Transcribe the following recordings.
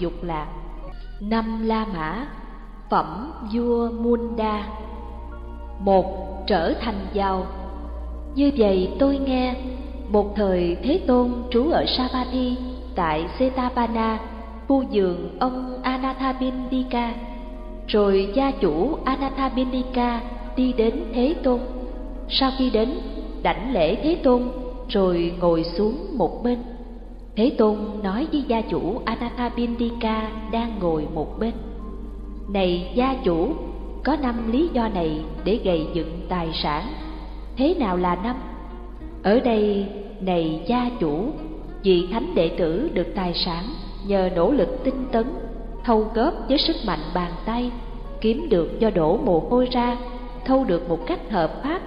dục lạc năm la mã, phẩm vua munda. Một trở thành giàu. Như vậy tôi nghe, một thời thế tôn trú ở savatthi tại setapana khu vườn ông anathabindika. Rồi gia chủ anathabindika đi đến thế tôn. Sau khi đến, đảnh lễ thế tôn, rồi ngồi xuống một bên thế tôn nói với gia chủ anathapindika đang ngồi một bên. Này gia chủ, có năm lý do này để gầy dựng tài sản. Thế nào là năm? Ở đây, này gia chủ, vị thánh đệ tử được tài sản nhờ nỗ lực tinh tấn, thâu góp với sức mạnh bàn tay, kiếm được do đổ mồ hôi ra, thâu được một cách hợp pháp,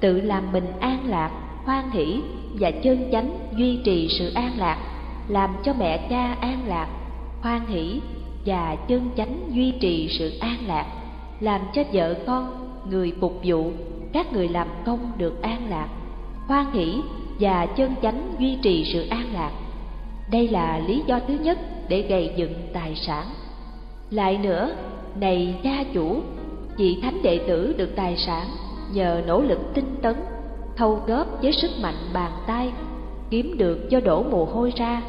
tự làm mình an lạc hoan hỷ và chân chánh duy trì sự an lạc, làm cho mẹ cha an lạc, hoan hỷ và chân chánh duy trì sự an lạc, làm cho vợ con, người phục vụ, các người làm công được an lạc, hoan hỷ và chân chánh duy trì sự an lạc. Đây là lý do thứ nhất để gầy dựng tài sản. Lại nữa, này gia chủ vị thánh đệ tử được tài sản nhờ nỗ lực tinh tấn thâu góp với sức mạnh bàn tay, kiếm được do đổ mồ hôi ra,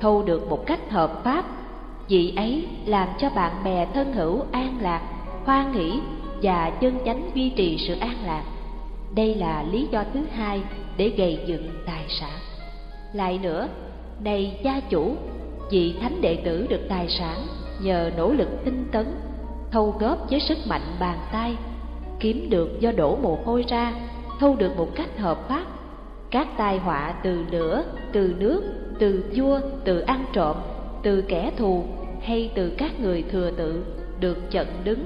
thâu được một cách hợp pháp. Vị ấy làm cho bạn bè thân hữu an lạc hoan hỷ và chân chánh duy trì sự an lạc. Đây là lý do thứ hai để gầy dựng tài sản. Lại nữa, này gia chủ, vị thánh đệ tử được tài sản nhờ nỗ lực tinh tấn, thâu góp với sức mạnh bàn tay, kiếm được do đổ mồ hôi ra thu được một cách hợp pháp. Các tai họa từ lửa, từ nước, từ vua, từ ăn trộm, từ kẻ thù hay từ các người thừa tự được chận đứng.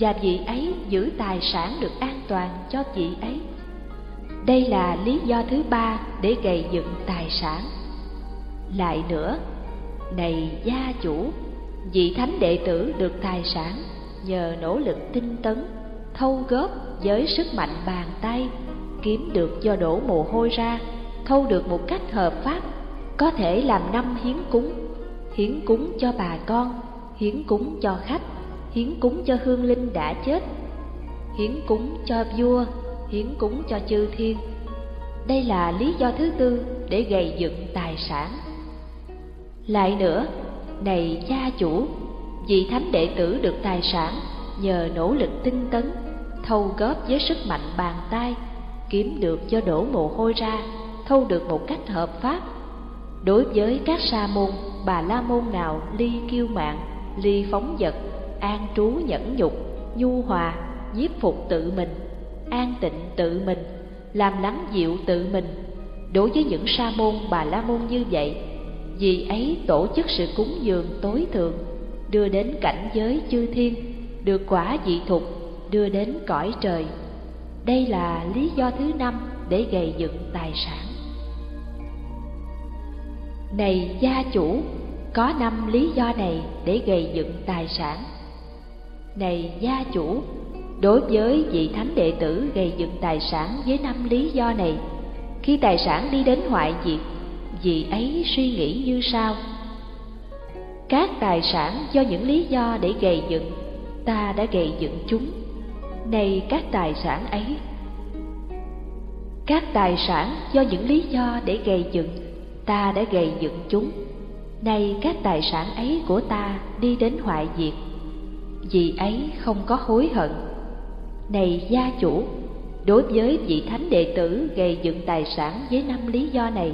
Và vị ấy giữ tài sản được an toàn cho chị ấy. Đây là lý do thứ ba để gầy dựng tài sản. Lại nữa, này gia chủ, vị thánh đệ tử được tài sản nhờ nỗ lực tinh tấn, thâu góp với sức mạnh bàn tay kiếm được do đổ mồ hôi ra, thâu được một cách hợp pháp, có thể làm năm hiến cúng. Hiến cúng cho bà con, hiến cúng cho khách, hiến cúng cho hương linh đã chết. Hiến cúng cho vua, hiến cúng cho chư thiên. Đây là lý do thứ tư để gầy dựng tài sản. Lại nữa, này cha chủ, vị thánh đệ tử được tài sản nhờ nỗ lực tinh tấn, thâu góp với sức mạnh bàn tay kiếm được do đổ mồ hôi ra, thâu được một cách hợp pháp. Đối với các sa môn, bà la môn nào ly kiêu mạng ly phóng vật, an trú nhẫn nhục, nhu hòa, nhiếp phục tự mình, an tịnh tự mình, làm lắng dịu tự mình. Đối với những sa môn bà la môn như vậy, vì ấy tổ chức sự cúng dường tối thượng, đưa đến cảnh giới chư thiên, được quả dị thục, đưa đến cõi trời đây là lý do thứ năm để gầy dựng tài sản. Này gia chủ, có năm lý do này để gầy dựng tài sản. Này gia chủ, đối với vị thánh đệ tử gầy dựng tài sản với năm lý do này, khi tài sản đi đến hoại diệt, vị ấy suy nghĩ như sau. Các tài sản do những lý do để gầy dựng, ta đã gầy dựng chúng này các tài sản ấy. Các tài sản do những lý do để gầy dựng, ta đã gầy dựng chúng. Nay các tài sản ấy của ta đi đến hoại diệt, vì ấy không có hối hận. Này gia chủ, đối với vị thánh đệ tử gầy dựng tài sản với năm lý do này,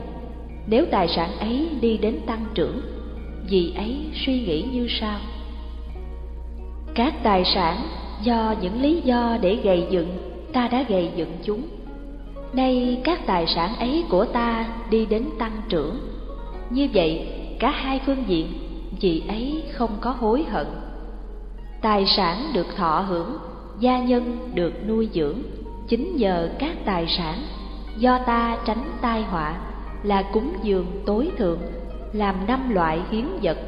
nếu tài sản ấy đi đến tăng trưởng, vì ấy suy nghĩ như sau. Các tài sản do những lý do để gầy dựng, ta đã gầy dựng chúng. Nay các tài sản ấy của ta đi đến tăng trưởng. Như vậy, cả hai phương diện chị ấy không có hối hận. Tài sản được thọ hưởng, gia nhân được nuôi dưỡng. Chính nhờ các tài sản, do ta tránh tai họa, là cúng dường tối thượng, làm năm loại hiến vật,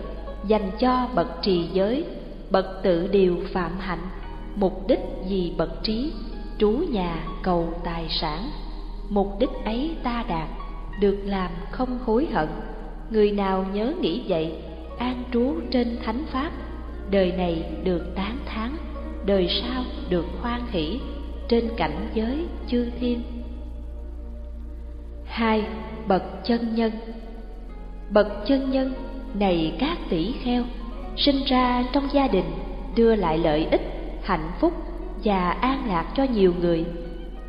dành cho bậc trì giới, bậc tự điều phạm hạnh mục đích vì bậc trí, trú nhà cầu tài sản. Mục đích ấy ta đạt, được làm không hối hận. Người nào nhớ nghĩ vậy, an trú trên thánh pháp, đời này được tán thán, đời sau được hoan hỷ, trên cảnh giới chư thiên. Hai, bậc chân nhân. Bậc chân nhân này các tỷ kheo, sinh ra trong gia đình, đưa lại lợi ích hạnh phúc và an lạc cho nhiều người.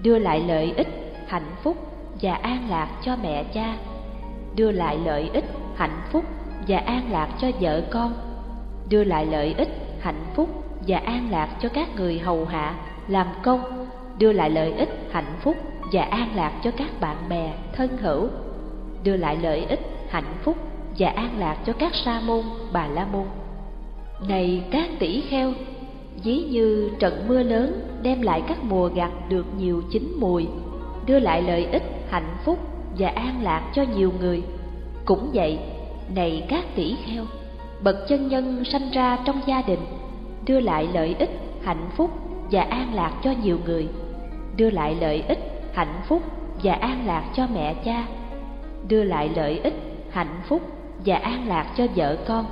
Đưa lại lợi ích, hạnh phúc và an lạc cho mẹ cha. Đưa lại lợi ích, hạnh phúc và an lạc cho vợ con. Đưa lại lợi ích, hạnh phúc và an lạc cho các người hầu hạ, làm công. Đưa lại lợi ích, hạnh phúc và an lạc cho các bạn bè, thân hữu. Đưa lại lợi ích, hạnh phúc và an lạc cho các sa môn, bà la môn. Này các tỷ kheo dí như trận mưa lớn đem lại các mùa gặt được nhiều chín mùi, đưa lại lợi ích, hạnh phúc và an lạc cho nhiều người. Cũng vậy, này các tỷ kheo, bậc chân nhân sanh ra trong gia đình, đưa lại lợi ích, hạnh phúc và an lạc cho nhiều người, đưa lại lợi ích, hạnh phúc và an lạc cho mẹ cha, đưa lại lợi ích, hạnh phúc và an lạc cho vợ con,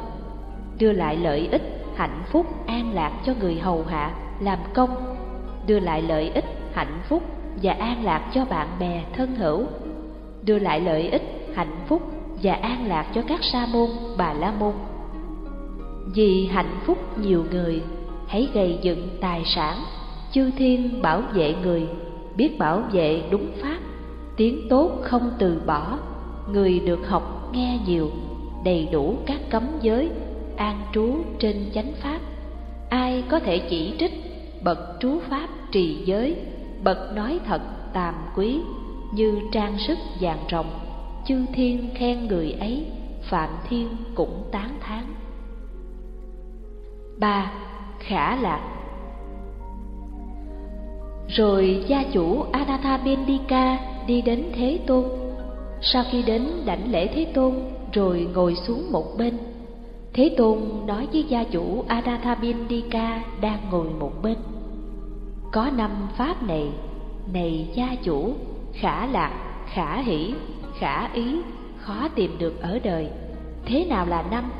đưa lại lợi ích hạnh phúc an lạc cho người hầu hạ, làm công. Đưa lại lợi ích, hạnh phúc và an lạc cho bạn bè, thân hữu. Đưa lại lợi ích, hạnh phúc và an lạc cho các sa môn, bà la môn. Vì hạnh phúc nhiều người, hãy gây dựng tài sản, chư thiên bảo vệ người, biết bảo vệ đúng pháp, tiếng tốt không từ bỏ, người được học nghe nhiều, đầy đủ các cấm giới an trú trên chánh pháp ai có thể chỉ trích bậc trú pháp trì giới bậc nói thật tàm quý như trang sức vàng rồng chư thiên khen người ấy phạm thiên cũng tán thán ba khả lạc rồi gia chủ Anathapindika đi đến Thế Tôn. Sau khi đến đảnh lễ Thế Tôn, rồi ngồi xuống một bên. Thế Tôn nói với gia chủ Adathabindika đang ngồi một bên. Có năm pháp này, này gia chủ, khả lạc, khả hỷ, khả ý, khó tìm được ở đời. Thế nào là năm?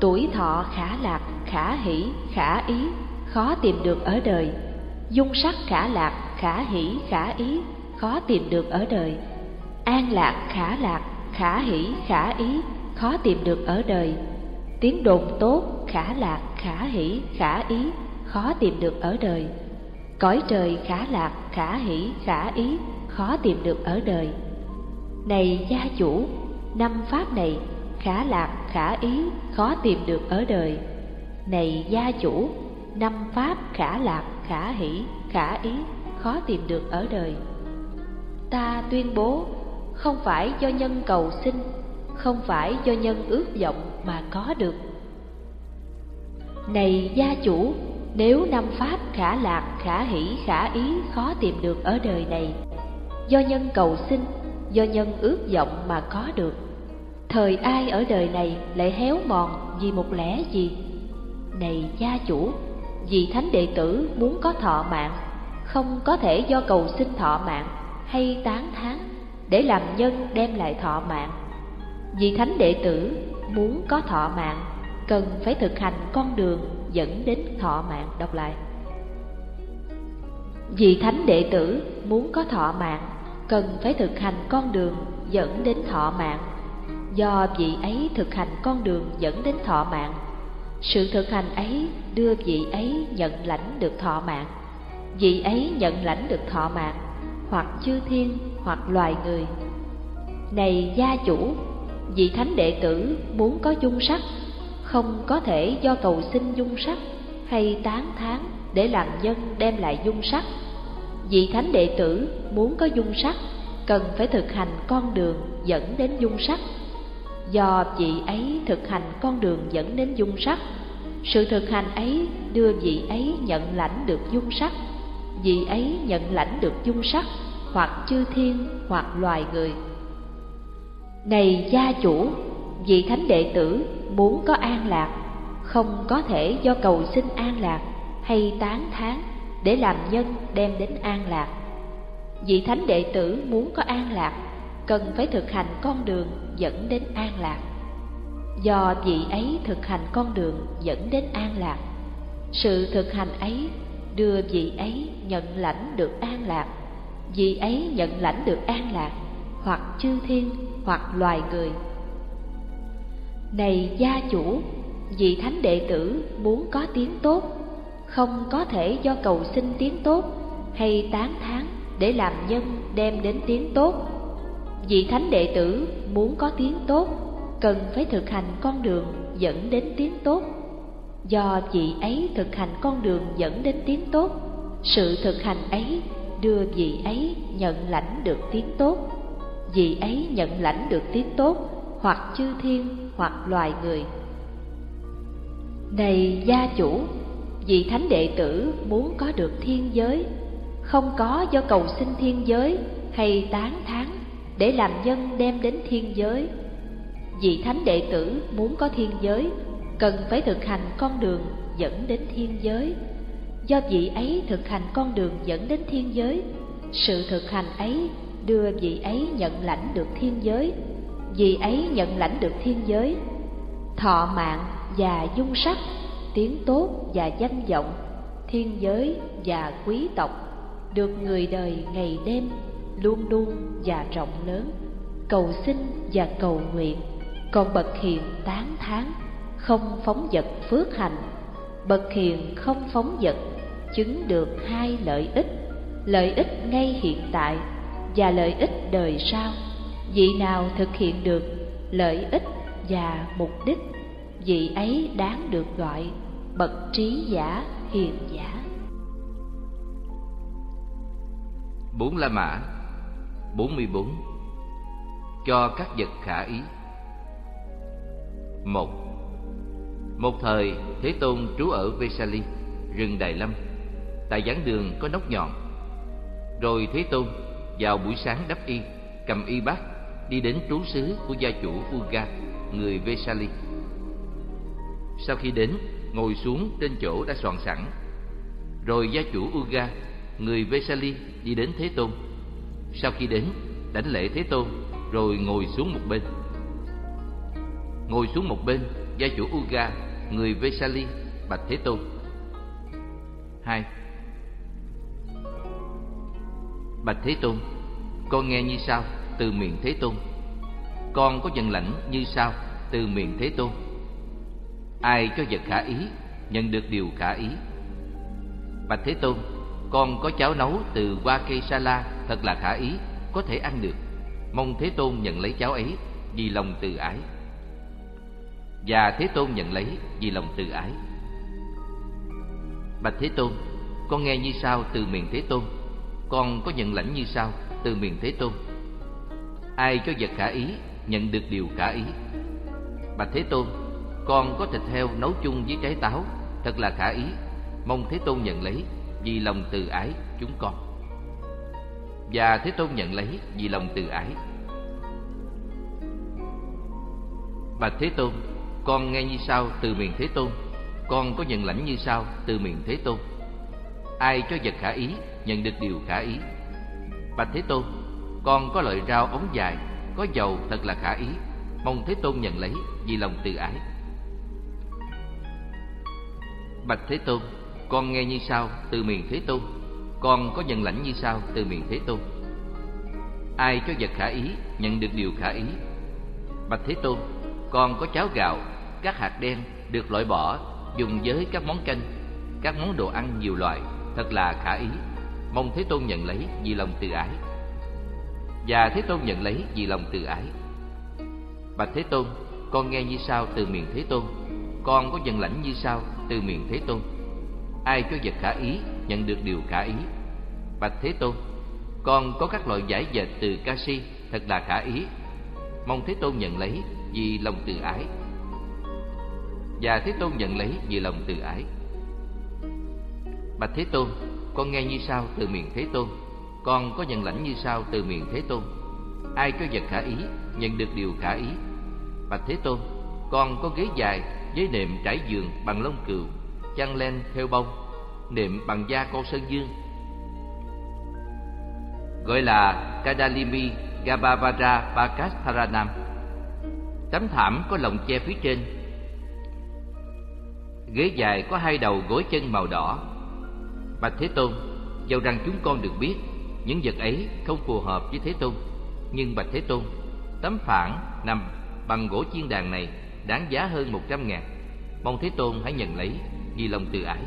Tuổi thọ khả lạc, khả hỷ, khả ý, khó tìm được ở đời dung sắc khả lạc khả hỷ khả ý khó tìm được ở đời an lạc khả lạc khả hỷ khả ý khó tìm được ở đời. Tiếng đồn tốt, khả lạc, khả hỷ, khả ý, khó tìm được ở đời. Cõi trời khả lạc, khả hỷ, khả ý, khó tìm được ở đời. Này gia chủ, năm pháp này, khả lạc, khả ý, khó tìm được ở đời. Này gia chủ, năm pháp khả lạc, khả hỷ, khả ý, khó tìm được ở đời. Ta tuyên bố, không phải do nhân cầu sinh không phải do nhân ước vọng mà có được. Này gia chủ, nếu năm pháp khả lạc, khả hỷ, khả ý khó tìm được ở đời này, do nhân cầu sinh do nhân ước vọng mà có được, thời ai ở đời này lại héo mòn vì một lẽ gì? Này gia chủ vì thánh đệ tử muốn có thọ mạng, không có thể do cầu xin thọ mạng hay tán thán để làm nhân đem lại thọ mạng vì thánh đệ tử muốn có thọ mạng, cần phải thực hành con đường dẫn đến thọ mạng. Đọc lại. Vì thánh đệ tử muốn có thọ mạng, cần phải thực hành con đường dẫn đến thọ mạng. Do vị ấy thực hành con đường dẫn đến thọ mạng, sự thực hành ấy đưa vị ấy nhận lãnh được thọ mạng. Vị ấy nhận lãnh được thọ mạng, hoặc chư thiên, hoặc loài người. Này gia chủ vị thánh đệ tử muốn có dung sắc, không có thể do cầu xin dung sắc hay tán thán để làm nhân đem lại dung sắc. Vị thánh đệ tử muốn có dung sắc, cần phải thực hành con đường dẫn đến dung sắc. Do vị ấy thực hành con đường dẫn đến dung sắc, sự thực hành ấy đưa vị ấy nhận lãnh được dung sắc. Vị ấy nhận lãnh được dung sắc, hoặc chư thiên, hoặc loài người này gia chủ, vị thánh đệ tử muốn có an lạc, không có thể do cầu xin an lạc hay tán thán để làm nhân đem đến an lạc. Vị thánh đệ tử muốn có an lạc, cần phải thực hành con đường dẫn đến an lạc. Do vị ấy thực hành con đường dẫn đến an lạc, sự thực hành ấy đưa vị ấy nhận lãnh được an lạc, vị ấy nhận lãnh được an lạc hoặc chư thiên hoặc loài người. Này gia chủ, vị thánh đệ tử muốn có tiếng tốt, không có thể do cầu xin tiếng tốt hay tán thán để làm nhân đem đến tiếng tốt. Vị thánh đệ tử muốn có tiếng tốt, cần phải thực hành con đường dẫn đến tiếng tốt. Do vị ấy thực hành con đường dẫn đến tiếng tốt, sự thực hành ấy đưa vị ấy nhận lãnh được tiếng tốt vị ấy nhận lãnh được tiếng tốt, hoặc chư thiên, hoặc loài người. Này gia chủ, vị thánh đệ tử muốn có được thiên giới, không có do cầu xin thiên giới hay tán thán để làm nhân đem đến thiên giới. Vị thánh đệ tử muốn có thiên giới, cần phải thực hành con đường dẫn đến thiên giới. Do vị ấy thực hành con đường dẫn đến thiên giới, sự thực hành ấy đưa vị ấy nhận lãnh được thiên giới. Vị ấy nhận lãnh được thiên giới. Thọ mạng và dung sắc, tiếng tốt và danh vọng, thiên giới và quý tộc được người đời ngày đêm luôn luôn và rộng lớn. Cầu xin và cầu nguyện, còn bậc hiền tán thán, không phóng vật phước hành. Bậc hiền không phóng vật, chứng được hai lợi ích. Lợi ích ngay hiện tại và lợi ích đời sau. Vị nào thực hiện được lợi ích và mục đích, vị ấy đáng được gọi bậc trí giả, hiền giả. Bốn la mã, bốn mươi bốn. Cho các vật khả ý. Một. Một thời, thế tôn trú ở vesali rừng đại lâm. Tại giảng đường có nóc nhọn. Rồi thế tôn vào buổi sáng đắp y, cầm y bát, đi đến trú xứ của gia chủ uga, người vesali. Sau khi đến, ngồi xuống trên chỗ đã soạn sẵn. Rồi gia chủ uga, người vesali, đi đến thế tôn. Sau khi đến đánh lễ thế tôn, rồi ngồi xuống một bên. Ngồi xuống một bên, gia chủ uga, người vesali, bạch thế tôn. Hai bạch thế tôn. Con nghe như sau từ miệng thế tôn. Con có nhận lãnh như sau từ miệng thế tôn. Ai cho vật khả ý, nhận được điều khả ý. Bạch thế tôn, con có cháo nấu từ hoa cây sa la, thật là khả ý, có thể ăn được. Mong thế tôn nhận lấy cháo ấy, vì lòng từ ái. Và thế tôn nhận lấy vì lòng từ ái. Bạch thế tôn, con nghe như sau từ miệng thế tôn con có nhận lãnh như sau từ miền thế tôn? Ai cho vật khả ý, nhận được điều khả ý? Bạch thế tôn, con có thịt heo nấu chung với trái táo, thật là khả ý. Mong thế tôn nhận lấy, vì lòng từ ái chúng con. Và thế tôn nhận lấy, vì lòng từ ái. Bạch thế tôn, con nghe như sau từ miền thế tôn? Con có nhận lãnh như sau từ miền thế tôn? Ai cho vật khả ý nhận được điều khả ý. Bạch thế tôn, con có loại rau ống dài, có dầu thật là khả ý. Mong thế tôn nhận lấy, vì lòng từ ái. Bạch thế tôn, con nghe như sau từ miền thế tôn. Con có nhận lãnh như sau từ miền thế tôn. Ai cho vật khả ý, nhận được điều khả ý. Bạch thế tôn, con có cháo gạo, các hạt đen được loại bỏ, dùng với các món canh, các món đồ ăn nhiều loại, thật là khả ý mong thế tôn nhận lấy vì lòng từ ái. Và thế tôn nhận lấy vì lòng từ ái. Bạch thế tôn, con nghe như sau từ miệng thế tôn? Con có dân lãnh như sau từ miệng thế tôn? Ai cho vật khả ý, nhận được điều khả ý? Bạch thế tôn, con có các loại giải dệt từ ca si, thật là khả ý. Mong thế tôn nhận lấy vì lòng từ ái. Và thế tôn nhận lấy vì lòng từ ái. Bạch thế tôn con nghe như sau từ miệng thế tôn, con có nhận lãnh như sau từ miệng thế tôn. Ai cho vật khả ý, nhận được điều khả ý. Bạch thế tôn, con có ghế dài với nệm trải giường bằng lông cừu, chăn len theo bông, nệm bằng da con sơn dương. Gọi là kadalimi gabavara pakastharanam Tấm thảm có lồng che phía trên. Ghế dài có hai đầu gối chân màu đỏ Bạch Thế Tôn, Dầu rằng chúng con được biết, Những vật ấy không phù hợp với Thế Tôn. Nhưng Bạch Thế Tôn, Tấm phản nằm bằng gỗ chiên đàn này Đáng giá hơn một trăm ngàn. Mong Thế Tôn hãy nhận lấy, Vì lòng từ ái.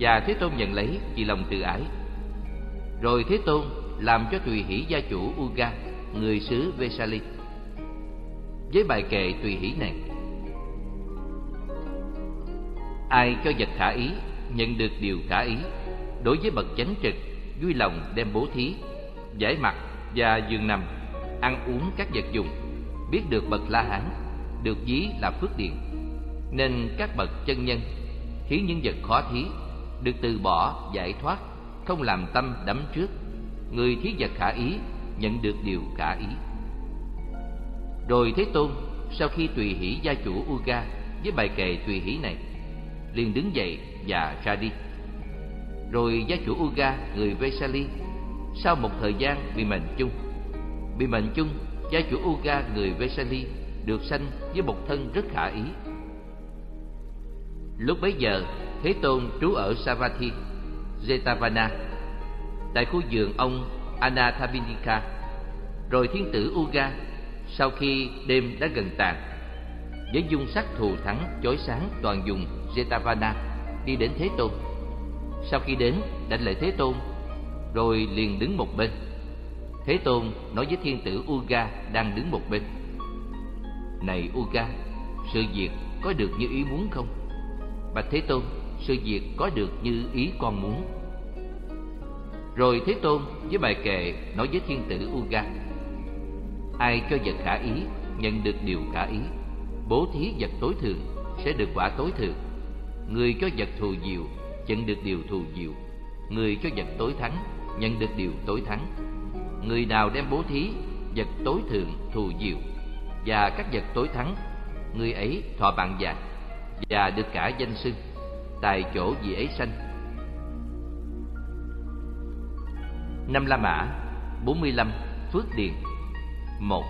Và Thế Tôn nhận lấy vì lòng từ ái. Rồi Thế Tôn làm cho tùy hỷ gia chủ Uga, Người xứ Vesali. Với bài kệ tùy hỷ này, Ai cho vật khả ý Nhận được điều khả ý. Đối với bậc chánh trực, Vui lòng đem bố thí, Giải mặt và giường nằm, Ăn uống các vật dụng. Biết được bậc La Hán, Được ví là phước điện Nên các bậc chân nhân Khiến những vật khó thí, Được từ bỏ, giải thoát, Không làm tâm đắm trước. Người thí vật khả ý, Nhận được điều khả ý. Rồi Thế Tôn, Sau khi tùy hỷ gia chủ Uga Với bài kệ tùy hỷ này, liền đứng dậy và ra đi. Rồi gia chủ Uga, người Vesali, sau một thời gian bị mệnh chung, bị mệnh chung, gia chủ Uga, người Vesali, được sanh với một thân rất khả ý. Lúc bấy giờ, Thế Tôn trú ở Savatthi, Jetavana, tại khu vườn ông Anathabinika. Rồi thiên tử Uga, sau khi đêm đã gần tàn, với dung sắc thù thắng chói sáng toàn dùng Jetavana đi đến Thế Tôn. Sau khi đến, đảnh lễ Thế Tôn, rồi liền đứng một bên. Thế Tôn nói với thiên tử Uga đang đứng một bên. Này Uga, sự việc có được như ý muốn không? Bạch Thế Tôn, sự việc có được như ý con muốn. Rồi Thế Tôn với bài kệ nói với thiên tử Uga Ai cho vật khả ý, nhận được điều khả ý Bố thí vật tối thường sẽ được quả tối thường Người cho vật thù diệu nhận được điều thù diệu Người cho vật tối thắng, nhận được điều tối thắng. Người nào đem bố thí, vật tối thượng thù diệu Và các vật tối thắng, Người ấy thọ bạn già, Và được cả danh xưng, Tại chỗ vị ấy sanh. Năm La Mã 45 Phước Điền, một.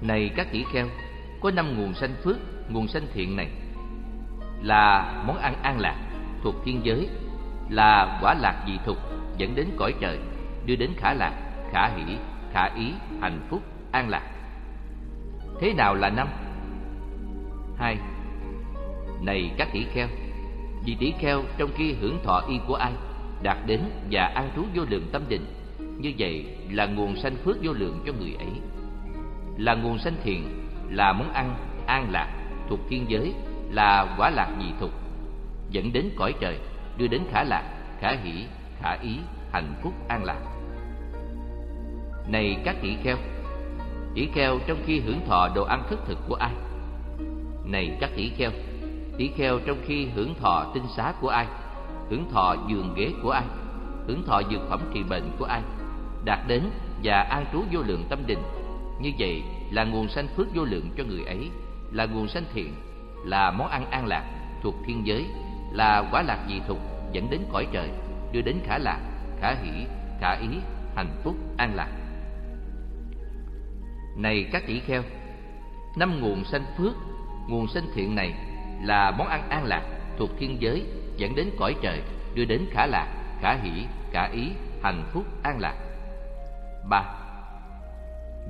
Này các tỷ kheo, Có năm nguồn sanh phước, Nguồn sanh thiện này là món ăn an lạc thuộc thiên giới, là quả lạc dị thục dẫn đến cõi trời, đưa đến khả lạc, khả hỷ, khả ý, hạnh phúc, an lạc. Thế nào là năm? Hai, này các tỷ kheo, vì tỷ kheo trong khi hưởng thọ y của ai, đạt đến và an trú vô lượng tâm định, như vậy là nguồn sanh phước vô lượng cho người ấy. Là nguồn sanh thiện là món ăn an lạc thuộc thiên giới là quả lạc dị thục dẫn đến cõi trời, đưa đến khả lạc, khả hỷ, khả ý, hạnh phúc an lạc. Này các tỷ kheo tỷ kheo trong khi hưởng thọ đồ ăn thức thực của ai? Này các tỷ kheo tỷ kheo trong khi hưởng thọ tinh xá của ai? Hưởng thọ giường ghế của ai? Hưởng thọ dược phẩm trị bệnh của ai? Đạt đến và an trú vô lượng tâm định, như vậy là nguồn sanh phước vô lượng cho người ấy, là nguồn sanh thiện là món ăn an lạc, thuộc thiên giới, là quả lạc dị thục dẫn đến cõi trời, đưa đến khả lạc, khả hỷ, khả ý, hạnh phúc, an lạc. Này các tỷ kheo, năm nguồn sanh phước, nguồn sanh thiện này là món ăn an lạc thuộc thiên giới, dẫn đến cõi trời, đưa đến khả lạc, khả hỷ, khả ý, hạnh phúc, an lạc. Ba.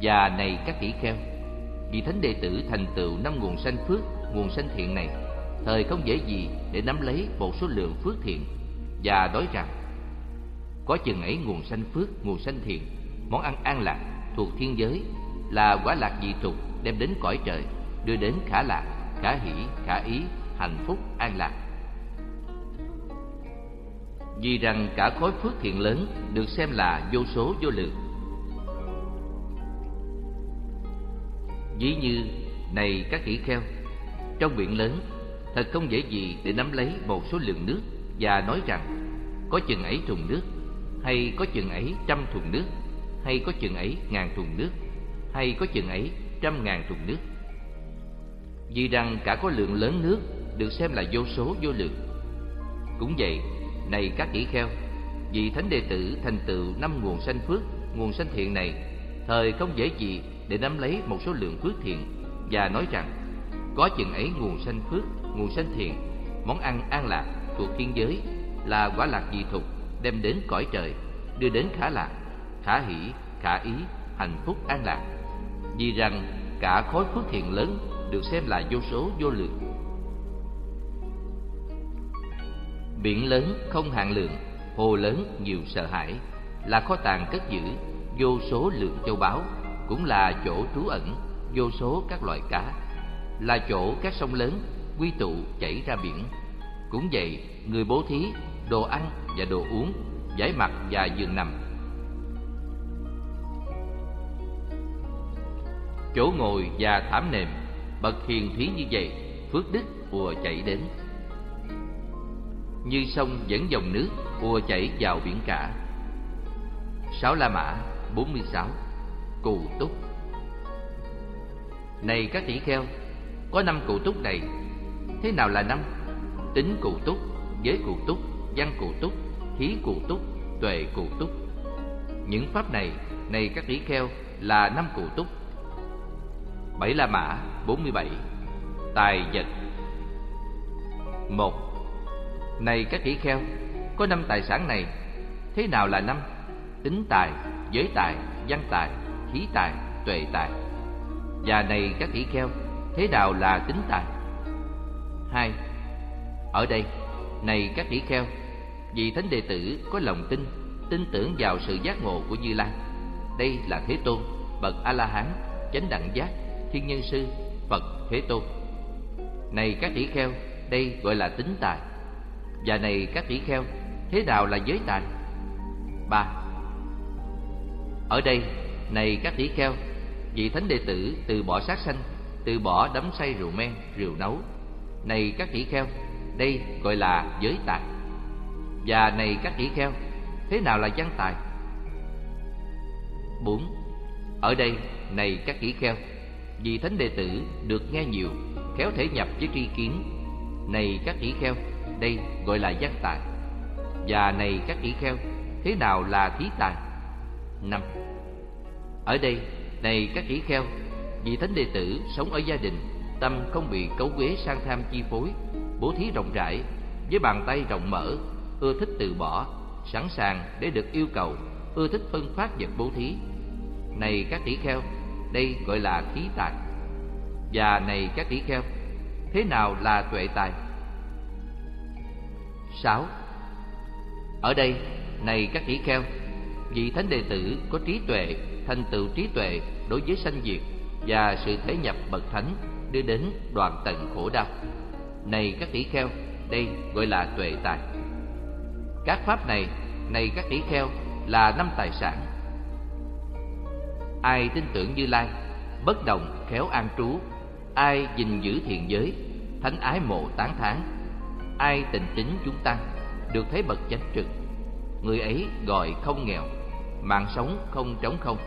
Và này các tỷ kheo vì thánh đệ tử thành tựu năm nguồn sanh phước nguồn sanh thiện này, thời không dễ gì để nắm lấy một số lượng phước thiện và nói rằng. Có chừng ấy nguồn sanh phước, nguồn sanh thiện, món ăn an lạc thuộc thiên giới là quả lạc dị tục đem đến cõi trời, đưa đến khả lạc, khả hỷ, khả ý, hạnh phúc, an lạc. Vì rằng cả khối phước thiện lớn được xem là vô số vô lượng. Ví như, này các tỷ kheo trong biển lớn, thật không dễ gì để nắm lấy một số lượng nước và nói rằng có chừng ấy thùng nước, hay có chừng ấy trăm thùng nước, hay có chừng ấy ngàn thùng nước, hay có chừng ấy trăm ngàn thùng nước. Vì rằng cả có lượng lớn nước được xem là vô số vô lượng. Cũng vậy, này các tỷ kheo, vì thánh đệ tử thành tựu năm nguồn sanh phước, nguồn sanh thiện này, thời không dễ gì để nắm lấy một số lượng phước thiện và nói rằng có chừng ấy nguồn sanh phước, nguồn sanh thiện, món ăn an lạc thuộc thiên giới là quả lạc dị thục đem đến cõi trời, đưa đến khả lạc, khả hỷ, khả ý, hạnh phúc an lạc. Vì rằng cả khối phước thiện lớn được xem là vô số vô lượng. Biển lớn không hạn lượng, hồ lớn nhiều sợ hãi, là kho tàng cất giữ vô số lượng châu báu, cũng là chỗ trú ẩn vô số các loại cá, là chỗ các sông lớn quy tụ chảy ra biển. Cũng vậy, người bố thí đồ ăn và đồ uống, giải mặt và giường nằm. Chỗ ngồi và thảm nệm, bậc hiền thí như vậy, phước đức ùa chảy đến. Như sông dẫn dòng nước ùa chảy vào biển cả. Sáu La Mã 46 Cù túc Này các tỷ kheo, có năm cụ túc này. Thế nào là năm? Tính cụ túc, giới cụ túc, văn cụ túc, khí cụ túc, tuệ cụ túc. Những pháp này, này các tỷ kheo, là năm cụ túc. Bảy La Mã 47 Tài vật một Này các tỷ kheo, có năm tài sản này, thế nào là năm? Tính tài, giới tài, văn tài, khí tài, tuệ tài. Và này các tỷ kheo, thế nào là tính tài? Hai Ở đây, này các tỷ kheo, vì thánh đệ tử có lòng tin, tin tưởng vào sự giác ngộ của Như Lai. Đây là Thế Tôn, bậc A La Hán, chánh đẳng giác, thiên nhân sư, Phật Thế Tôn. Này các tỷ kheo, đây gọi là tính tài. Và này các tỷ kheo, thế nào là giới tài? Ba. Ở đây, này các tỷ kheo, vị thánh đệ tử từ bỏ sát sanh, từ bỏ đấm say rượu men, rượu nấu. Này các tỷ kheo, đây gọi là giới tài. Và này các tỷ kheo, thế nào là văn tài? 4. Ở đây, này các tỷ kheo, vì thánh đệ tử được nghe nhiều, khéo thể nhập với tri kiến. Này các tỷ kheo, đây gọi là văn tài. Và này các tỷ kheo, thế nào là thí tài? 5. Ở đây, này các tỷ kheo, vị thánh đệ tử sống ở gia đình, tâm không bị cấu quế sang tham chi phối, bố thí rộng rãi, với bàn tay rộng mở, ưa thích từ bỏ, sẵn sàng để được yêu cầu, ưa thích phân phát vật bố thí. Này các tỷ kheo, đây gọi là khí tài. Và này các tỷ kheo, thế nào là tuệ tài? 6. Ở đây, này các tỷ kheo, vị thánh đệ tử có trí tuệ, thành tựu trí tuệ đối với sanh diệt và sự thế nhập bậc thánh đưa đến đoạn tận khổ đau. Này các tỷ kheo, đây gọi là tuệ tài. Các pháp này, này các tỷ kheo, là năm tài sản. Ai tin tưởng Như Lai, bất động khéo an trú, ai gìn giữ thiện giới, thánh ái mộ tán thán, ai tình tính chúng tăng, được thấy bậc chánh trực. Người ấy gọi không nghèo, mạng sống không trống không.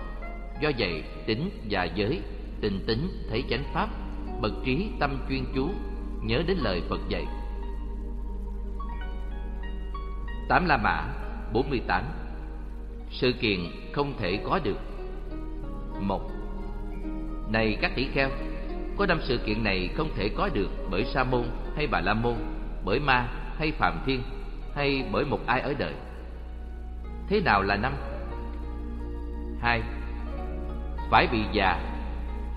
Do vậy, tính và giới, tình tính thấy chánh pháp, bậc trí tâm chuyên chú, nhớ đến lời Phật dạy. Tám La Mã 48 Sự kiện không thể có được một Này các tỷ kheo Có năm sự kiện này không thể có được bởi Sa môn hay Bà La môn Bởi ma hay Phạm Thiên Hay bởi một ai ở đời Thế nào là năm? Hai Phải bị già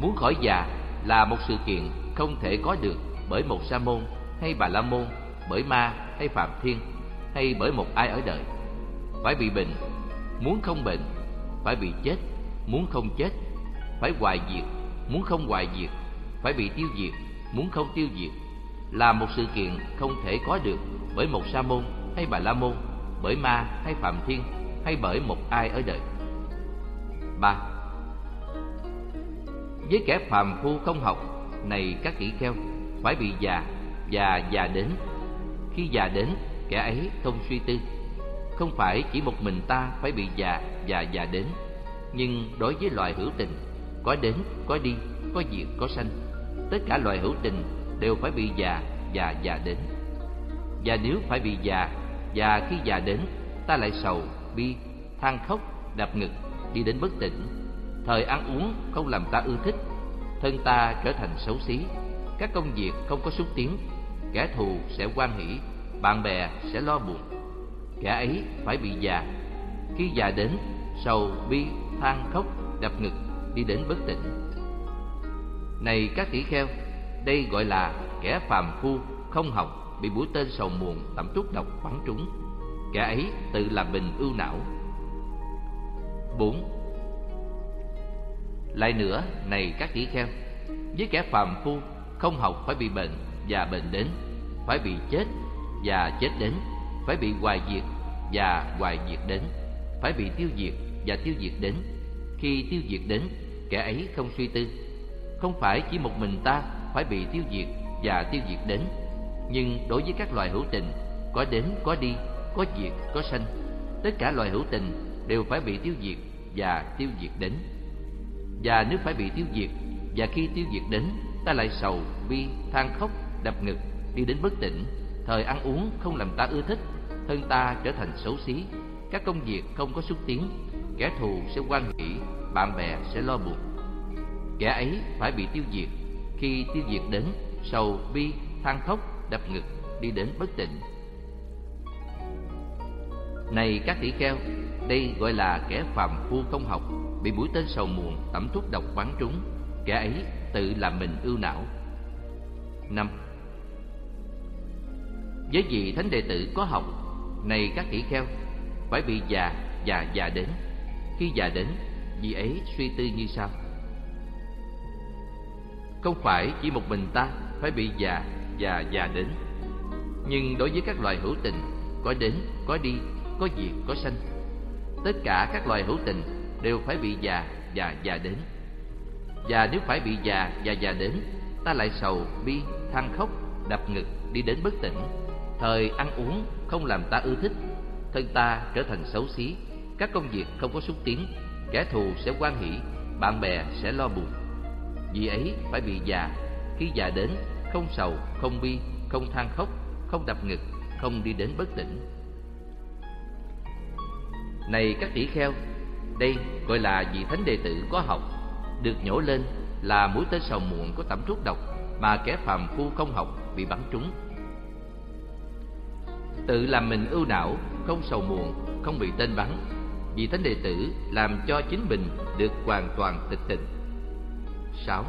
Muốn khỏi già là một sự kiện không thể có được bởi một sa môn hay bà la môn, bởi ma hay phạm thiên hay bởi một ai ở đời. Phải bị bệnh, muốn không bệnh, phải bị chết, muốn không chết, phải hoại diệt, muốn không hoại diệt, phải bị tiêu diệt, muốn không tiêu diệt, là một sự kiện không thể có được bởi một sa môn hay bà la môn, bởi ma hay phạm thiên hay bởi một ai ở đời. ba với kẻ phàm phu không học, này các kỹ kheo, phải bị già, và già đến. Khi già đến, kẻ ấy không suy tư. Không phải chỉ một mình ta phải bị già và già đến, nhưng đối với loài hữu tình, có đến, có đi, có diệt, có sanh, tất cả loài hữu tình đều phải bị già và già đến. Và nếu phải bị già, và khi già đến, ta lại sầu, bi, than khóc, đập ngực, đi đến bất tỉnh, Thời ăn uống không làm ta ưa thích Thân ta trở thành xấu xí. Các công việc không có xúc tiến Kẻ thù sẽ quan hỷ Bạn bè sẽ lo buồn. Kẻ ấy phải bị già. Khi già đến Sầu, bi, than khóc, đập ngực Đi đến bất tỉnh. Này các tỷ kheo Đây gọi là kẻ phàm phu Không học bị mũi tên sầu muộn Tẩm thuốc độc bắn trúng. Kẻ ấy tự làm mình ưu não. 4. Lại nữa, này các tỷ kheo, với kẻ phàm phu không học phải bị bệnh và bệnh đến, phải bị chết và chết đến, phải bị hoài diệt và hoài diệt đến, phải bị tiêu diệt và tiêu diệt đến. Khi tiêu diệt đến, kẻ ấy không suy tư. Không phải chỉ một mình ta phải bị tiêu diệt và tiêu diệt đến, nhưng đối với các loài hữu tình, có đến có đi, có diệt có sanh, tất cả loài hữu tình đều phải bị tiêu diệt và tiêu diệt đến. Và nếu phải bị tiêu diệt và khi tiêu diệt đến, ta lại sầu, bi, than khóc, đập ngực, đi đến bất tỉnh, thời ăn uống không làm ta ưa thích, thân ta trở thành xấu xí, các công việc không có xúc tiến, kẻ thù sẽ quan hỷ, bạn bè sẽ lo buồn. Kẻ ấy phải bị tiêu diệt, khi tiêu diệt đến, sầu, bi, than khóc, đập ngực, đi đến bất tỉnh. Này các tỷ kheo, đây gọi là kẻ phàm phu không học, bị mũi tên sầu muộn tẩm thuốc độc bắn trúng, kẻ ấy tự làm mình ưu não. năm Với vị thánh đệ tử có học, này các tỷ kheo, phải bị già già, già đến. Khi già đến, vị ấy suy tư như sau. Không phải chỉ một mình ta phải bị già già, già đến, nhưng đối với các loài hữu tình, có đến, có đi, có diệt, có sanh tất cả các loài hữu tình đều phải bị già và già đến. Và nếu phải bị già và già đến, ta lại sầu, bi, than khóc, đập ngực, đi đến bất tỉnh. Thời ăn uống không làm ta ưa thích, thân ta trở thành xấu xí, các công việc không có xúc tiến, kẻ thù sẽ quan hỷ, bạn bè sẽ lo buồn. Vì ấy phải bị già, khi già đến, không sầu, không bi, không than khóc, không đập ngực, không đi đến bất tỉnh. Này các tỷ kheo, đây gọi là vị thánh đệ tử có học, được nhổ lên là mũi tên sầu muộn có tẩm thuốc độc mà kẻ phàm phu không học bị bắn trúng. Tự làm mình ưu não, không sầu muộn, không bị tên bắn. Vị thánh đệ tử làm cho chính mình được hoàn toàn tịch tịnh. 6.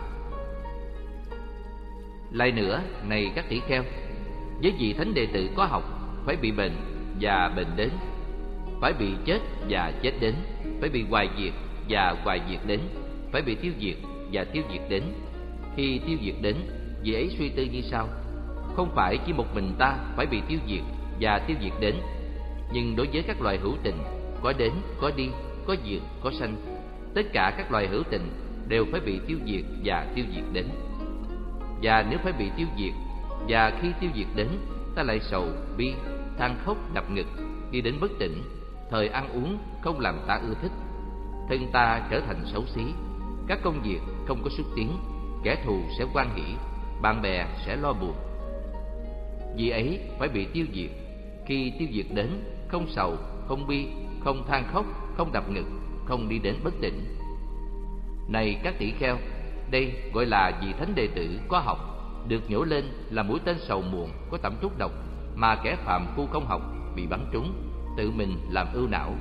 Lại nữa, này các tỷ kheo, với vị thánh đệ tử có học phải bị bệnh và bệnh đến phải bị chết và chết đến, phải bị hoài diệt và hoài diệt đến, phải bị tiêu diệt và tiêu diệt đến. Khi tiêu diệt đến, vị ấy suy tư như sau: không phải chỉ một mình ta phải bị tiêu diệt và tiêu diệt đến, nhưng đối với các loài hữu tình, có đến, có đi, có diệt, có sanh, tất cả các loài hữu tình đều phải bị tiêu diệt và tiêu diệt đến. Và nếu phải bị tiêu diệt, và khi tiêu diệt đến, ta lại sầu, bi, than khóc, đập ngực, đi đến bất tỉnh, thời ăn uống không làm ta ưa thích. Thân ta trở thành xấu xí. Các công việc không có xúc tiến. Kẻ thù sẽ quan hỷ. Bạn bè sẽ lo buồn. Vì ấy phải bị tiêu diệt. Khi tiêu diệt đến, không sầu, không bi, không than khóc, không đập ngực, không đi đến bất tỉnh. Này các tỷ kheo, đây gọi là vị thánh đệ tử có học, được nhổ lên là mũi tên sầu muộn có tẩm thuốc độc, mà kẻ phạm phu không học bị bắn trúng tự mình làm ưu não.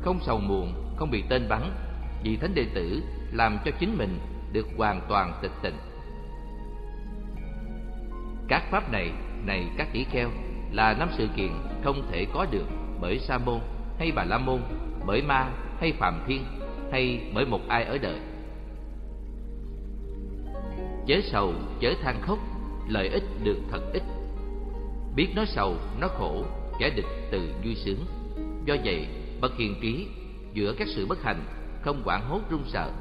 Không sầu muộn, không bị tên bắn vì thánh đệ tử làm cho chính mình được hoàn toàn tịch tịnh. Các pháp này này các tỷ kheo, là năm sự kiện không thể có được bởi sa môn hay bà la môn, bởi ma hay phạm thiên, hay bởi một ai ở đời. Chớ sầu, chớ than khóc, lợi ích được thật ít. Biết nó sầu, nó khổ kẻ địch từ vui sướng. Do vậy bậc hiền trí giữa các sự bất hạnh không quản hốt run sợ,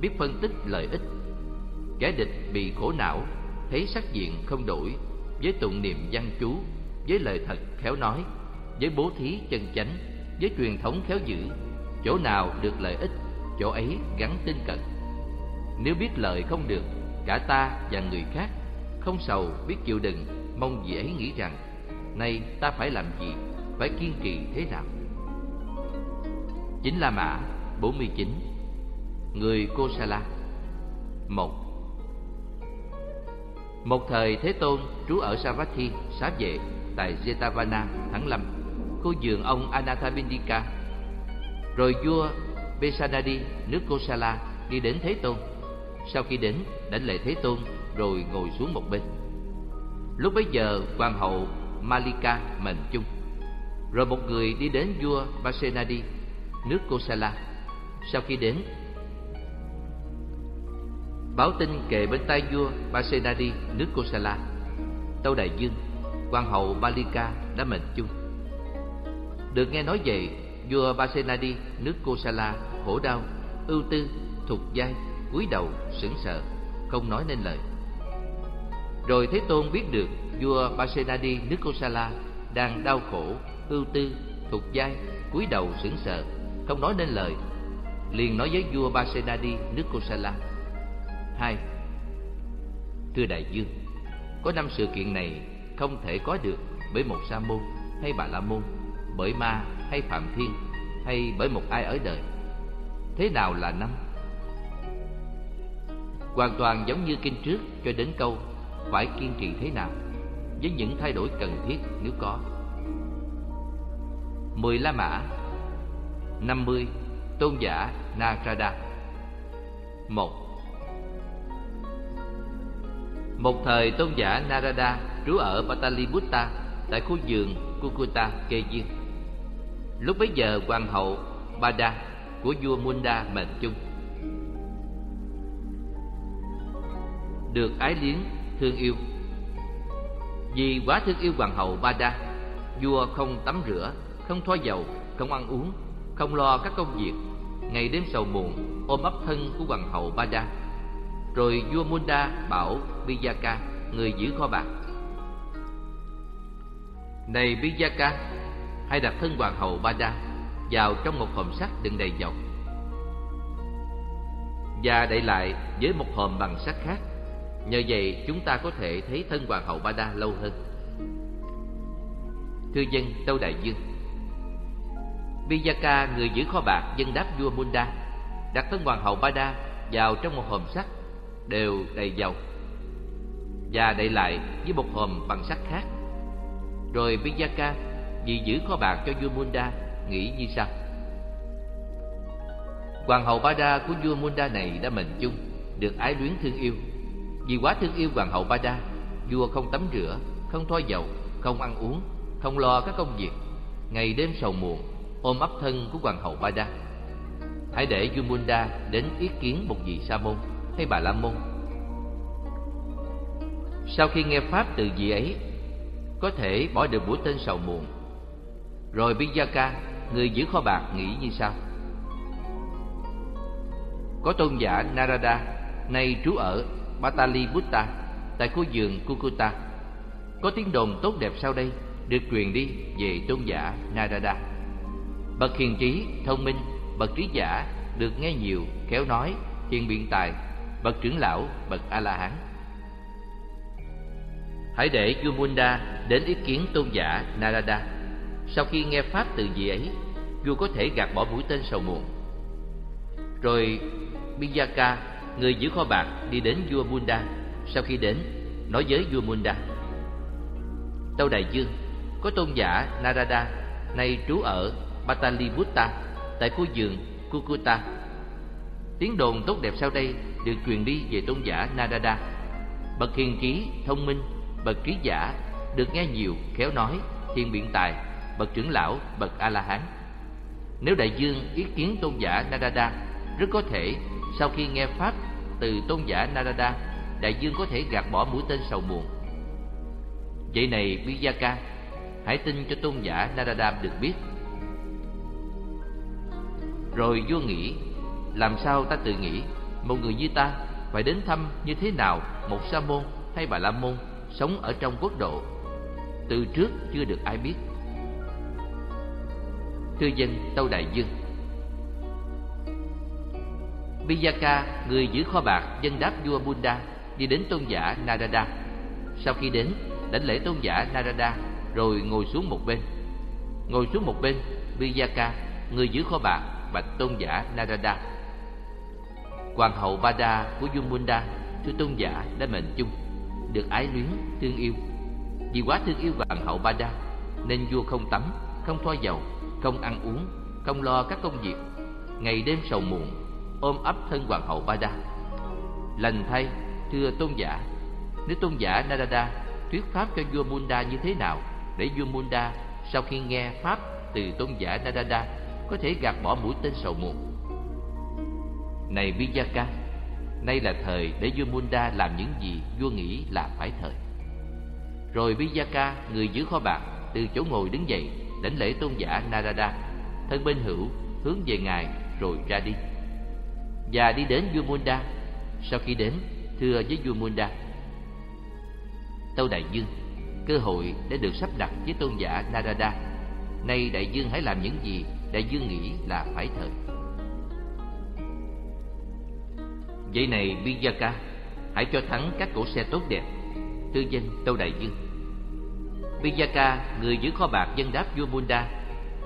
biết phân tích lợi ích. Kẻ địch bị khổ não, thấy sắc diện không đổi, với tụng niệm văn chú, với lời thật khéo nói, với bố thí chân chánh, với truyền thống khéo giữ, chỗ nào được lợi ích, chỗ ấy gắn tinh cận. Nếu biết lợi không được, cả ta và người khác không sầu biết chịu đựng, mong gì ấy nghĩ rằng. Nay ta phải làm gì Phải kiên trì thế nào Chính La Mã 49 người Kosala một Một thời Thế Tôn trú ở Savatthi, xá vệ tại Jetavana, Thắng Lâm, khu vườn ông Anathapindika. Rồi vua Besanadi, nước Kosala đi đến Thế Tôn. Sau khi đến, đánh lễ Thế Tôn rồi ngồi xuống một bên. Lúc bấy giờ, hoàng hậu Malika mệnh chung. Rồi một người đi đến vua Basenadi, nước Kosala. Sau khi đến, báo tin kề bên tay vua Basenadi, nước Kosala. Tâu Đại Dương, quan hậu Malika đã mệnh chung. Được nghe nói vậy, vua Basenadi, nước Kosala, khổ đau, ưu tư, thục giai, cúi đầu, sững sờ, không nói nên lời. Rồi Thế Tôn biết được vua Basenadi nước Kosala đang đau khổ, ưu tư, thục giai, cúi đầu sững sờ, không nói nên lời, liền nói với vua Basenadi nước Kosala. Hai, thưa đại dương, có năm sự kiện này không thể có được bởi một sa môn hay bà la môn, bởi ma hay phạm thiên hay bởi một ai ở đời. Thế nào là năm? Hoàn toàn giống như kinh trước cho đến câu phải kiên trì thế nào với những thay đổi cần thiết nếu có. Mười La Mã, năm mươi Tôn giả Narada một Một thời tôn giả Narada trú ở Pataliputta tại khu vườn Kukuta, Kê Diên. Lúc bấy giờ hoàng hậu Bada của vua Munda mệnh chung được ái liếng thương yêu vì quá thương yêu hoàng hậu Bada vua không tắm rửa, không thoa dầu, không ăn uống, không lo các công việc. Ngày đêm sầu muộn, ôm ấp thân của hoàng hậu Bada rồi vua Munda bảo Bijaka người giữ kho bạc. Này Bijaka hãy đặt thân hoàng hậu Bada vào trong một hòm sắt đựng đầy dầu. Và đậy lại với một hòm bằng sắt khác nhờ vậy, chúng ta có thể thấy thân hoàng hậu Bada lâu hơn. Thưa dân, tâu đại dương, Vijaka, người giữ kho bạc dân đáp vua Munda, đặt thân hoàng hậu Bada vào trong một hòm sắt đều đầy dầu và đậy lại với một hòm bằng sắt khác. Rồi Vijaka, vì giữ kho bạc cho vua Munda, nghĩ như sau. Hoàng hậu Bada của vua Munda này đã mệnh chung, Được ái luyến thương yêu. Vì quá thương yêu hoàng hậu Bada Vua không tắm rửa, không thoa dầu, không ăn uống Không lo các công việc. Ngày đêm sầu muộn Ôm ấp thân của hoàng hậu Bada Hãy để Yumunda đến ý kiến một vị Sa môn hay bà La môn. Sau khi nghe pháp từ vị ấy Có thể bỏ được mũi tên sầu muộn. Rồi Bijaka, người giữ kho bạc nghĩ như sau. Có tôn giả Narada Nay trú ở Pataliputta Tại khu vườn Kukuta. Có tiếng đồn tốt đẹp sau đây Được truyền đi về tôn giả Narada. Bậc hiền trí, thông minh, bậc trí giả Được nghe nhiều, khéo nói, hiền biện tài Bậc trưởng lão, bậc A-la-hán. Hãy để vua đến ý kiến tôn giả Narada. Sau khi nghe pháp từ vị ấy vua có thể gạt bỏ mũi tên sầu muộn. Rồi Bijaka người giữ kho bạc đi đến vua Munda. Sau khi đến nói với vua Munda. Tâu Đại Dương có tôn giả Narada nay trú ở Pataliputta tại khu vườn Kukuta. Tiếng đồn tốt đẹp sau đây được truyền đi về tôn giả Narada. Bậc hiền trí thông minh bậc trí giả được nghe nhiều khéo nói thiên biện tài bậc trưởng lão, bậc A-la-hán. Nếu đại dương ý kiến tôn giả Narada, rất có thể sau khi nghe pháp từ tôn giả Narada, đại dương có thể gạt bỏ mũi tên sầu muộn. Vậy này Vijaka, hãy tin cho tôn giả Narada được biết. Rồi vua nghĩ, làm sao ta tự nghĩ một người như ta phải đến thăm như thế nào một sa môn hay bà la môn sống ở trong quốc độ từ trước chưa được ai biết Thưa dân Tâu Đại Dương Bijaka, người giữ kho bạc, dân đáp vua Bunda, đi đến tôn giả Narada. Sau khi đến, đánh lễ tôn giả Narada, rồi ngồi xuống một bên. Ngồi xuống một bên, Bijaka, người giữ kho bạc, bạch tôn giả Narada. Hoàng hậu Bada của Yumunda, thưa tôn giả đã mệnh chung, được ái luyến, thương yêu. Vì quá thương yêu hoàng hậu Bada, nên vua không tắm, không thoa dầu, không ăn uống, không lo các công việc, ngày đêm sầu muộn, ôm ấp thân hoàng hậu Bada. Lành thay, thưa tôn giả, nếu tôn giả Narada thuyết pháp cho vua Munda như thế nào để vua Munda sau khi nghe pháp từ tôn giả Narada có thể gạt bỏ mũi tên sầu muộn. Này Vijaka, nay là thời để vua Munda làm những gì vua nghĩ là phải thời. Rồi Vijaka, người giữ kho bạc, từ chỗ ngồi đứng dậy, đảnh lễ tôn giả Narada, thân bên hữu hướng về ngài rồi ra đi. Và đi đến vua Munda. Sau khi đến, thưa với vua Munda, Tâu Đại Dương, cơ hội đã được sắp đặt với tôn giả Narada. Nay Đại Dương hãy làm những gì Đại Dương nghĩ là phải thời. Vậy này Vijaka, hãy cho thắng các cổ xe tốt đẹp. Tư danh Tâu Đại Dương. Vijaka, người giữ kho bạc dân đáp vua Munda,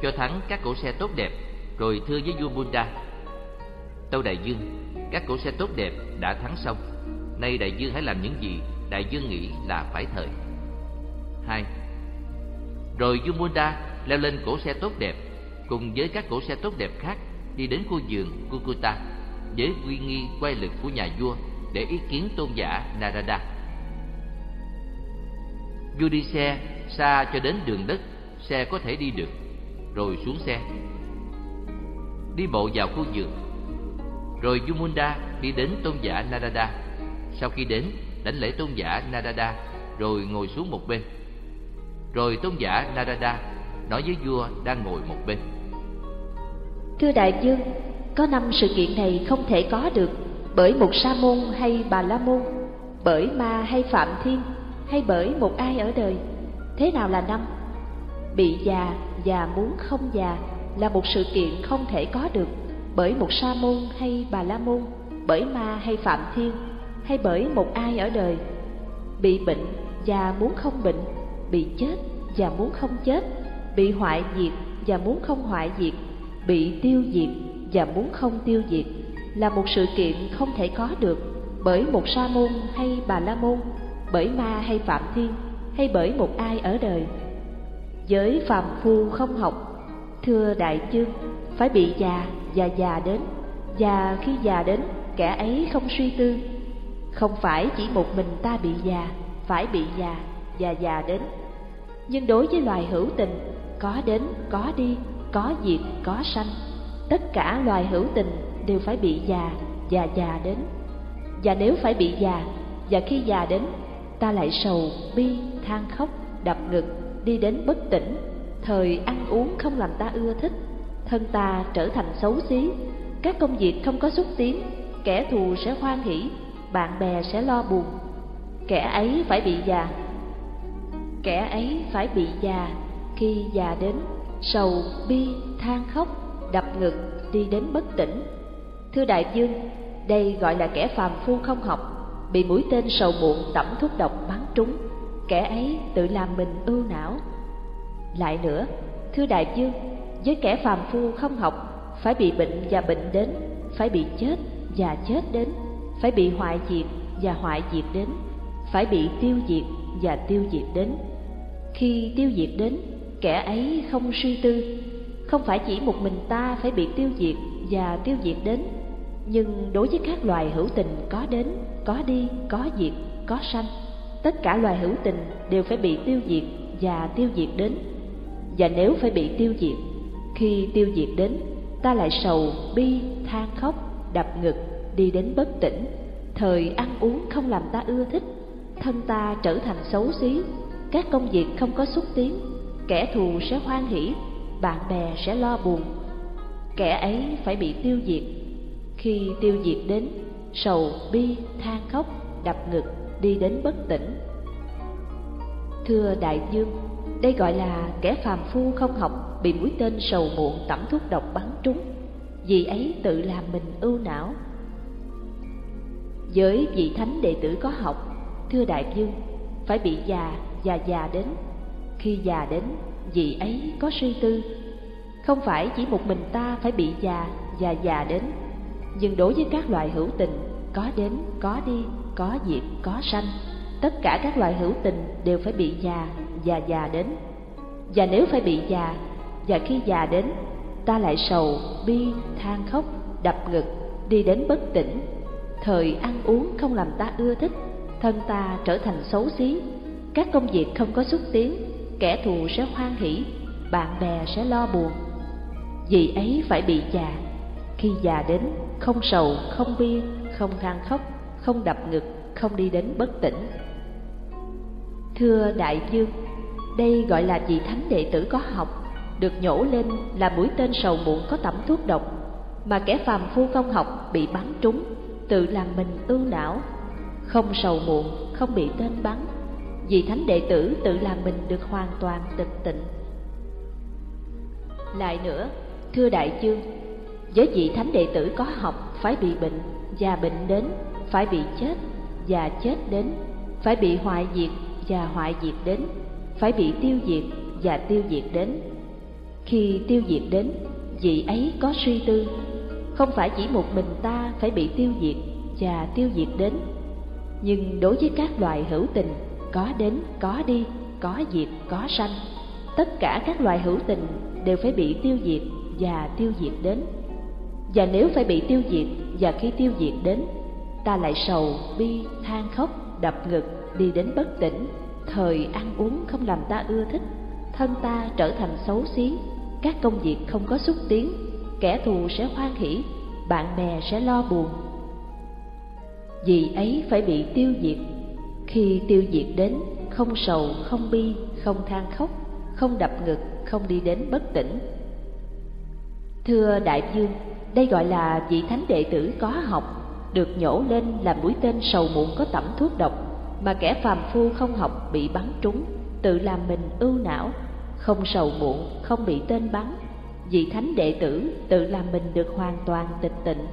cho thắng các cổ xe tốt đẹp, rồi thưa với vua Munda Tâu Đại Dương, các cổ xe tốt đẹp đã thắng xong. Nay Đại Dương hãy làm những gì Đại Dương nghĩ là phải thời. 2. Rồi Yumunda leo lên cổ xe tốt đẹp cùng với các cổ xe tốt đẹp khác đi đến khu vườn Kukuta với uy nghi quay lực của nhà vua để ý kiến tôn giả Narada. Vua đi xe xa cho đến đường đất, xe có thể đi được, rồi xuống xe. Đi bộ vào khu vườn. Rồi Yumunda đi đến tôn giả Narada. Sau khi đến, đánh lễ tôn giả Narada, rồi ngồi xuống một bên. Rồi tôn giả Narada nói với vua đang ngồi một bên. Thưa đại dương, có năm sự kiện này không thể có được bởi một sa môn hay bà la môn, bởi ma hay phạm thiên, hay bởi một ai ở đời. Thế nào là năm? Bị già và muốn không già là một sự kiện không thể có được bởi một sa môn hay bà la môn, bởi ma hay phạm thiên, hay bởi một ai ở đời. Bị bệnh và muốn không bệnh, bị chết và muốn không chết, bị hoại diệt và muốn không hoại diệt, bị tiêu diệt và muốn không tiêu diệt là một sự kiện không thể có được bởi một sa môn hay bà la môn, bởi ma hay phạm thiên, hay bởi một ai ở đời. Giới phàm phu không học, thưa đại chương, phải bị già và già đến, và khi già đến, kẻ ấy không suy tư. Không phải chỉ một mình ta bị già, phải bị già và già đến. Nhưng đối với loài hữu tình, có đến, có đi, có diệt, có sanh, tất cả loài hữu tình đều phải bị già và già đến. Và nếu phải bị già, và khi già đến, ta lại sầu, bi, than khóc, đập ngực, đi đến bất tỉnh, thời ăn uống không làm ta ưa thích, thân ta trở thành xấu xí, các công việc không có xúc tiến, kẻ thù sẽ hoan hỉ, bạn bè sẽ lo buồn. Kẻ ấy phải bị già, kẻ ấy phải bị già khi già đến, sầu, bi, than khóc, đập ngực, đi đến bất tỉnh. Thưa đại dương, đây gọi là kẻ phàm phu không học, bị mũi tên sầu muộn tẩm thuốc độc bắn trúng, kẻ ấy tự làm mình ưu não. Lại nữa, thưa đại dương, với kẻ phàm phu không học, phải bị bệnh và bệnh đến, phải bị chết và chết đến, phải bị hoại diệt và hoại diệt đến, phải bị tiêu diệt và tiêu diệt đến. Khi tiêu diệt đến, kẻ ấy không suy tư, không phải chỉ một mình ta phải bị tiêu diệt và tiêu diệt đến, nhưng đối với các loài hữu tình có đến, có đi, có diệt, có sanh, tất cả loài hữu tình đều phải bị tiêu diệt và tiêu diệt đến. Và nếu phải bị tiêu diệt, khi tiêu diệt đến, ta lại sầu, bi, than khóc, đập ngực, đi đến bất tỉnh, thời ăn uống không làm ta ưa thích, thân ta trở thành xấu xí, các công việc không có xúc tiến, kẻ thù sẽ hoan hỉ, bạn bè sẽ lo buồn. Kẻ ấy phải bị tiêu diệt. Khi tiêu diệt đến, sầu, bi, than khóc, đập ngực, đi đến bất tỉnh. Thưa đại dương, đây gọi là kẻ phàm phu không học bị mũi tên sầu muộn tẩm thuốc độc bắn trúng, vì ấy tự làm mình ưu não. Với vị thánh đệ tử có học, thưa đại dương, phải bị già và già đến. Khi già đến, vị ấy có suy tư. Không phải chỉ một mình ta phải bị già và già đến, nhưng đối với các loài hữu tình có đến có đi có diệt có sanh tất cả các loài hữu tình đều phải bị già và già đến và nếu phải bị già và khi già đến, ta lại sầu, bi, than khóc, đập ngực, đi đến bất tỉnh. Thời ăn uống không làm ta ưa thích, thân ta trở thành xấu xí. Các công việc không có xúc tiến, kẻ thù sẽ hoan hỉ bạn bè sẽ lo buồn. Vì ấy phải bị già. Khi già đến, không sầu, không bi, không than khóc, không đập ngực, không đi đến bất tỉnh. Thưa đại dương, đây gọi là vị thánh đệ tử có học được nhổ lên là mũi tên sầu muộn có tẩm thuốc độc, mà kẻ phàm phu không học bị bắn trúng, tự làm mình ưu não. Không sầu muộn, không bị tên bắn, vì thánh đệ tử tự làm mình được hoàn toàn tịch tịnh. Lại nữa, thưa đại chương, với vị thánh đệ tử có học phải bị bệnh và bệnh đến, phải bị chết và chết đến, phải bị hoại diệt và hoại diệt đến, phải bị tiêu diệt và tiêu diệt đến khi tiêu diệt đến, vị ấy có suy tư. Không phải chỉ một mình ta phải bị tiêu diệt và tiêu diệt đến, nhưng đối với các loài hữu tình, có đến, có đi, có diệt, có sanh, tất cả các loài hữu tình đều phải bị tiêu diệt và tiêu diệt đến. Và nếu phải bị tiêu diệt và khi tiêu diệt đến, ta lại sầu, bi, than khóc, đập ngực, đi đến bất tỉnh. Thời ăn uống không làm ta ưa thích, thân ta trở thành xấu xí các công việc không có xúc tiến, kẻ thù sẽ hoan hỉ bạn bè sẽ lo buồn. Vì ấy phải bị tiêu diệt. Khi tiêu diệt đến, không sầu, không bi, không than khóc, không đập ngực, không đi đến bất tỉnh. Thưa đại dương, đây gọi là vị thánh đệ tử có học, được nhổ lên làm mũi tên sầu muộn có tẩm thuốc độc, mà kẻ phàm phu không học bị bắn trúng, tự làm mình ưu não không sầu muộn, không bị tên bắn, vị thánh đệ tử tự làm mình được hoàn toàn tịch tịnh.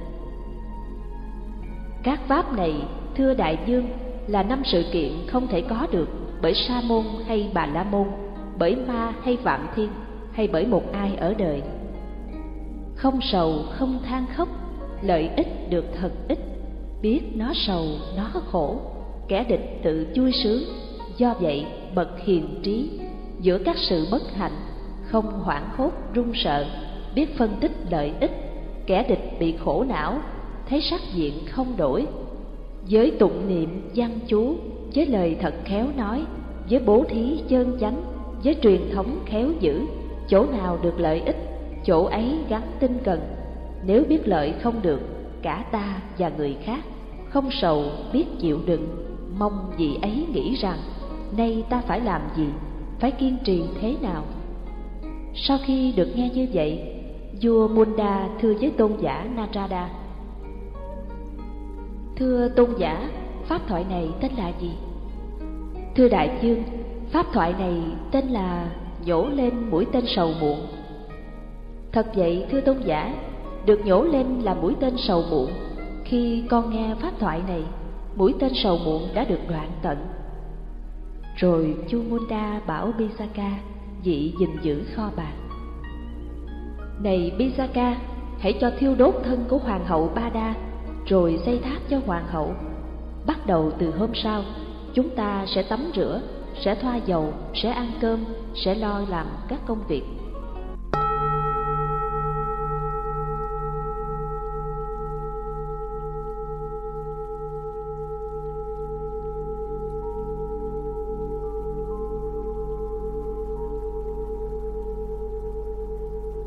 Các pháp này, thưa đại dương, là năm sự kiện không thể có được bởi sa môn hay bà la môn, bởi ma hay phạm thiên, hay bởi một ai ở đời. Không sầu, không than khóc, lợi ích được thật ít. Biết nó sầu, nó khổ, kẻ địch tự vui sướng, do vậy bậc hiền trí giữa các sự bất hạnh, không hoảng hốt, run sợ, biết phân tích lợi ích, kẻ địch bị khổ não, thấy sắc diện không đổi. Với tụng niệm văn chú, với lời thật khéo nói, với bố thí chân chánh, với truyền thống khéo giữ, chỗ nào được lợi ích, chỗ ấy gắn tinh cần. Nếu biết lợi không được, cả ta và người khác không sầu biết chịu đựng. Mong vị ấy nghĩ rằng, nay ta phải làm gì? Phải kiên trì thế nào? Sau khi được nghe như vậy, vua munda thưa với tôn giả narada. Thưa tôn giả, pháp thoại này tên là gì? Thưa đại dương pháp thoại này tên là nhổ lên mũi tên sầu muộn. Thật vậy, thưa tôn giả, được nhổ lên là mũi tên sầu muộn. Khi con nghe pháp thoại này, mũi tên sầu muộn đã được đoạn tận rồi chu munda bảo bisaka dị gìn giữ kho bạc. Này bisaka, hãy cho thiêu đốt thân của hoàng hậu ba đa rồi xây tháp cho hoàng hậu. Bắt đầu từ hôm sau, chúng ta sẽ tắm rửa, sẽ thoa dầu, sẽ ăn cơm, sẽ lo làm các công việc.